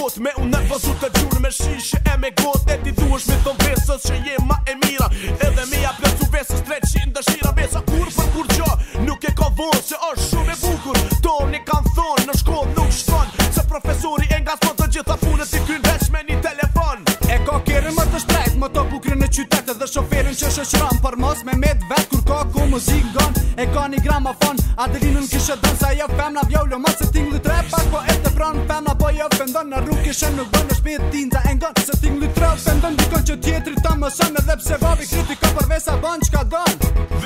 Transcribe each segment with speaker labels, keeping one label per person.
Speaker 1: kot Me unë e të gjurë me shishë e me gotë E ti duesh me thonë vesës që je ma e mira Edhe me ja përzu vesës tretë që ndëshira Vesa kur për kur nuk e ka vonë Se është shumë e bukur Toni kanë thonë në shkollë nuk shtonë Se profesori e nga thonë të gjitha punët Si kryn veç me një telefon E ka kjerën më të shprejt Më
Speaker 2: to bukri në qytetë dhe shoferin që shëshram Për mos me med vet kur ka ku muzik gon E ka një gramofon Adelinën kishë dënë sa jo femna vjollu Mos se ti ja pëndon Në rrug i shënë në bënë në shpetë ti nda e ngonë Se ting lukë trafë pëndon Dikon që tjetri ta më shënë Edhe pse babi kriti për vesa banë që ka gonë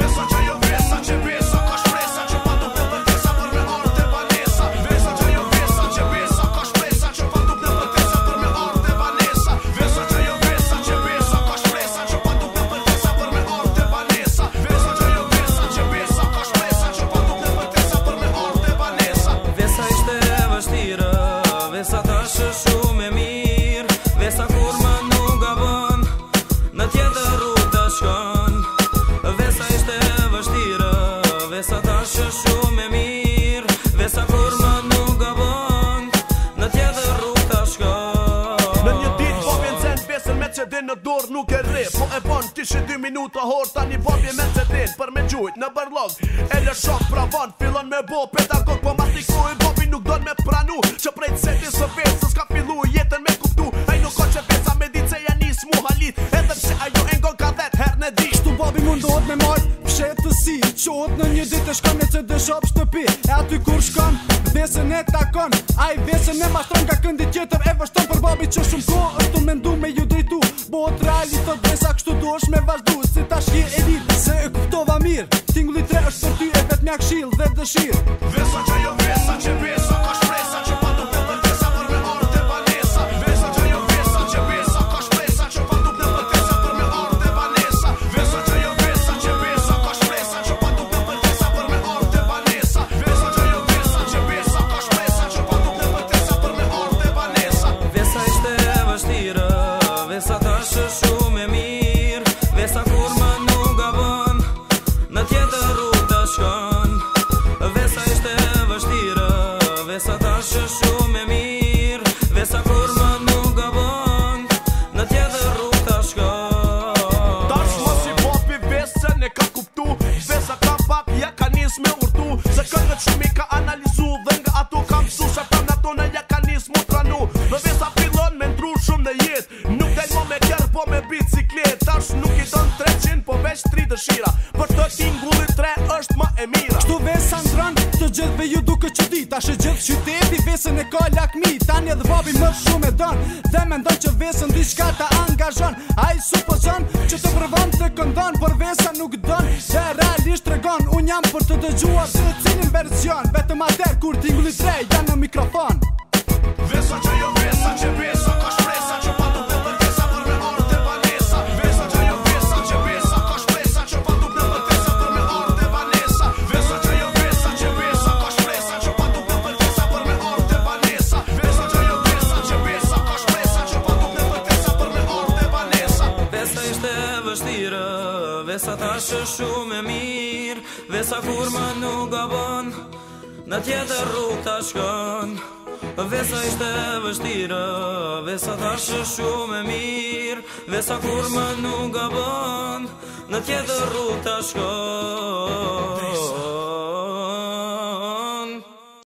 Speaker 1: 2 minuta hor një po babi me të din Për me gjujt në bërlog E në shok pra van Filon me bo pedagog Po ma t'i babi nuk don me pranu Që prej të setin së vetë Së s'ka fillu jetën me kuptu Ej nuk ka që Sa me ditë se janë njës mu halit Edhe pse ajo e ngon ka vetë her në di Shtu babi mundohet me marë pshetësi Qot në një
Speaker 2: ditë e shkon me që shop shtëpi E aty kur shkon Vesën e takon Aj vesën e mashtron ka këndi tjetër E vështon për shumë mendu me ju drejtu Bo të dresa duosh me vazhdu Si ta shkje e dit Se e kuptova mirë Tingli tre është për ty e vetë mja shil dhe dëshir Vesa që jo vesa që vesa
Speaker 1: me urtu Se këngët shumë i ka analizu Dhe nga ato kam su Se për nga tonë ja ka njës mu tranu Dhe vesa pilon me ndru shumë në jet Nuk del mo me kjerë po me biciklet Tash nuk i don 300 po veç 3 dëshira Për të tingullit 3 është ma e
Speaker 2: mira Shtu vesa ndranë të gjithë ve ju duke që dit Tash gjithë që te epi vesën e ka lakmi Tanje dhe babi Më shumë e don Dhe me ndonë që vesën di shka ta angazhon A i supozon që të se këndon Por vesa nuk don Dhe realisht tregon Unë jam për të dëgjuar Se të cilin version Vetëm atër kur t'ingullit drej Janë në mikrofon
Speaker 3: Dhe sa ta shë shumë e mirë Dhe sa kur më nuk gabon Në tjetër rrug të shkon Dhe sa ishte vështira Dhe sa ta shë shumë e mirë Dhe sa kur më nuk gabon Në tjetër rrug të shkon